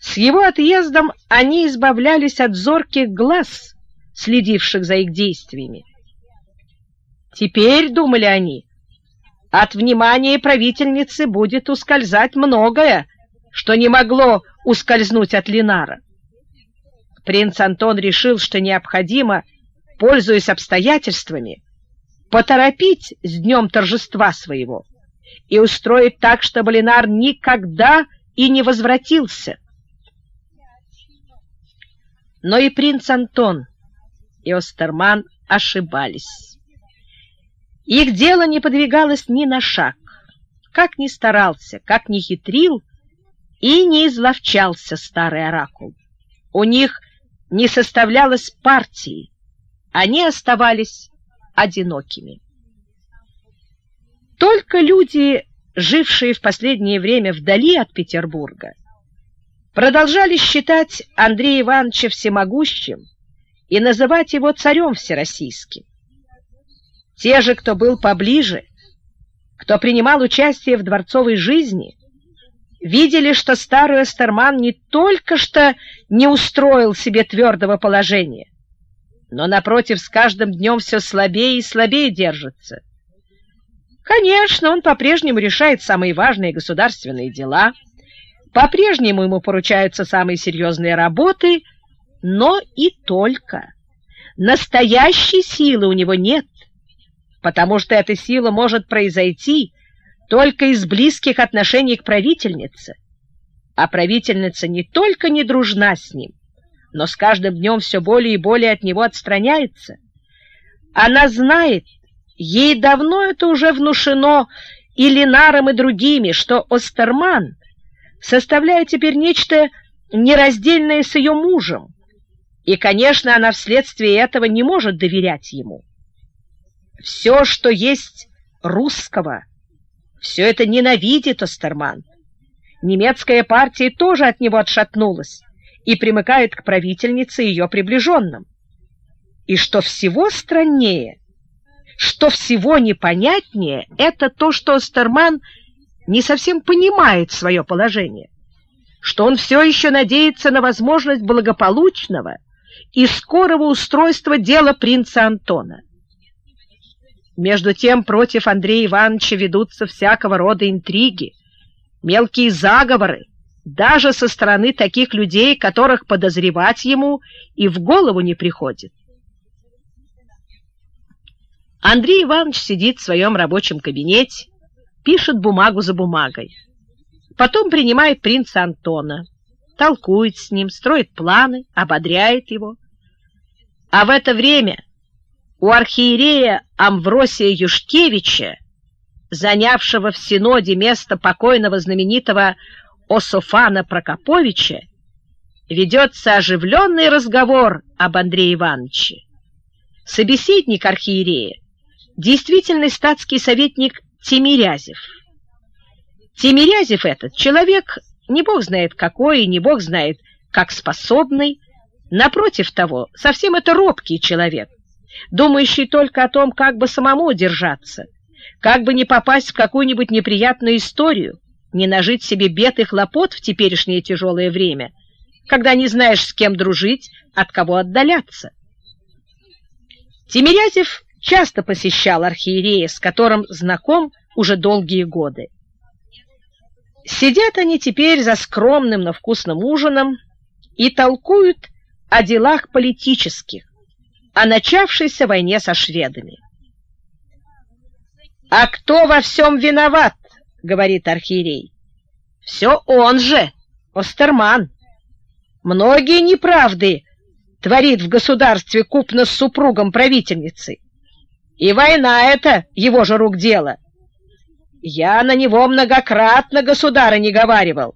С его отъездом они избавлялись от зорких глаз, следивших за их действиями. Теперь, думали они, от внимания правительницы будет ускользать многое, что не могло ускользнуть от Линара. Принц Антон решил, что необходимо, пользуясь обстоятельствами, поторопить с днем торжества своего и устроить так, чтобы Ленар никогда и не возвратился. Но и принц Антон, и Остерман ошибались. Их дело не подвигалось ни на шаг. Как ни старался, как ни хитрил, и не изловчался старый оракул. У них не составлялось партии, они оставались одинокими. Только люди, жившие в последнее время вдали от Петербурга, продолжали считать Андрея Ивановича всемогущим и называть его царем всероссийским. Те же, кто был поближе, кто принимал участие в дворцовой жизни, видели, что старый Эстерман не только что не устроил себе твердого положения, но, напротив, с каждым днем все слабее и слабее держится. Конечно, он по-прежнему решает самые важные государственные дела, по-прежнему ему поручаются самые серьезные работы, но и только. Настоящей силы у него нет, потому что эта сила может произойти только из близких отношений к правительнице. А правительница не только не дружна с ним, но с каждым днем все более и более от него отстраняется. Она знает, ей давно это уже внушено и Ленаром, и другими, что Остерман составляет теперь нечто нераздельное с ее мужем, и, конечно, она вследствие этого не может доверять ему. Все, что есть русского, все это ненавидит Остерман. Немецкая партия тоже от него отшатнулась и примыкает к правительнице ее приближенным. И что всего страннее, что всего непонятнее, это то, что Остерман не совсем понимает свое положение, что он все еще надеется на возможность благополучного и скорого устройства дела принца Антона. Между тем против Андрея Ивановича ведутся всякого рода интриги, мелкие заговоры, даже со стороны таких людей, которых подозревать ему и в голову не приходит. Андрей Иванович сидит в своем рабочем кабинете, пишет бумагу за бумагой. Потом принимает принца Антона, толкует с ним, строит планы, ободряет его. А в это время у архиерея Амвросия Юшкевича, занявшего в Синоде место покойного знаменитого Ософана Прокоповича, ведется оживленный разговор об Андрее Ивановиче. Собеседник архиерея – действительный статский советник Тимирязев. Тимирязев этот человек, не бог знает какой, не бог знает как способный, напротив того, совсем это робкий человек, думающий только о том, как бы самому удержаться, как бы не попасть в какую-нибудь неприятную историю, не нажить себе бед и хлопот в теперешнее тяжелое время, когда не знаешь, с кем дружить, от кого отдаляться. Тимирязев часто посещал архиерея, с которым знаком уже долгие годы. Сидят они теперь за скромным, но вкусным ужином и толкуют о делах политических, о начавшейся войне со шведами. «А кто во всем виноват?» — говорит архиерей. «Все он же, Остерман. Многие неправды творит в государстве купно с супругом правительницы. И война это его же рук дело. Я на него многократно, государа, не говаривал.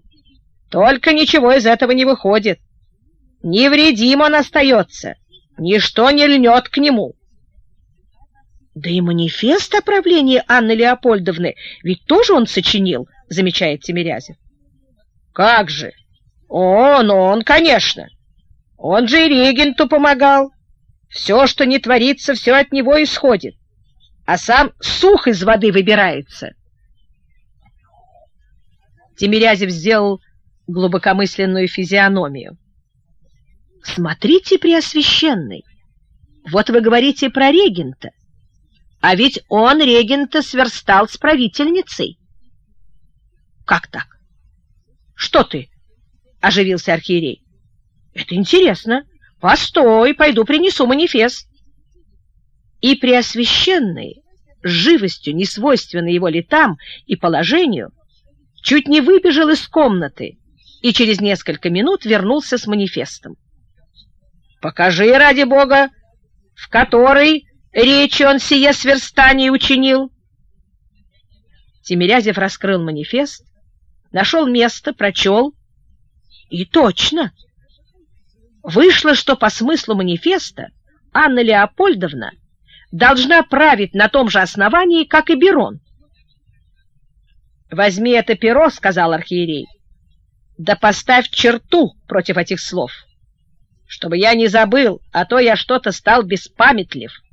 Только ничего из этого не выходит. Невредим он остается, ничто не льнет к нему. Да и манифест о правлении Анны Леопольдовны ведь тоже он сочинил, замечает Тимирязев. Как же? Он, он, конечно. Он же и регенту помогал. Все, что не творится, все от него исходит. А сам сух из воды выбирается. Тимирязев сделал глубокомысленную физиономию. «Смотрите, Преосвященный, вот вы говорите про регента, а ведь он регента сверстал с правительницей». «Как так?» «Что ты?» — оживился архиерей. «Это интересно. Постой, пойду принесу манифест». И Преосвященный, с живостью, несвойственной его летам и положению, чуть не выбежал из комнаты и через несколько минут вернулся с манифестом. «Покажи, ради бога, в которой речи он сие сверстание учинил». Тимирязев раскрыл манифест, нашел место, прочел, и точно. Вышло, что по смыслу манифеста Анна Леопольдовна должна править на том же основании, как и Берон. «Возьми это перо», — сказал архиерей, — «да поставь черту против этих слов, чтобы я не забыл, а то я что-то стал беспамятлив».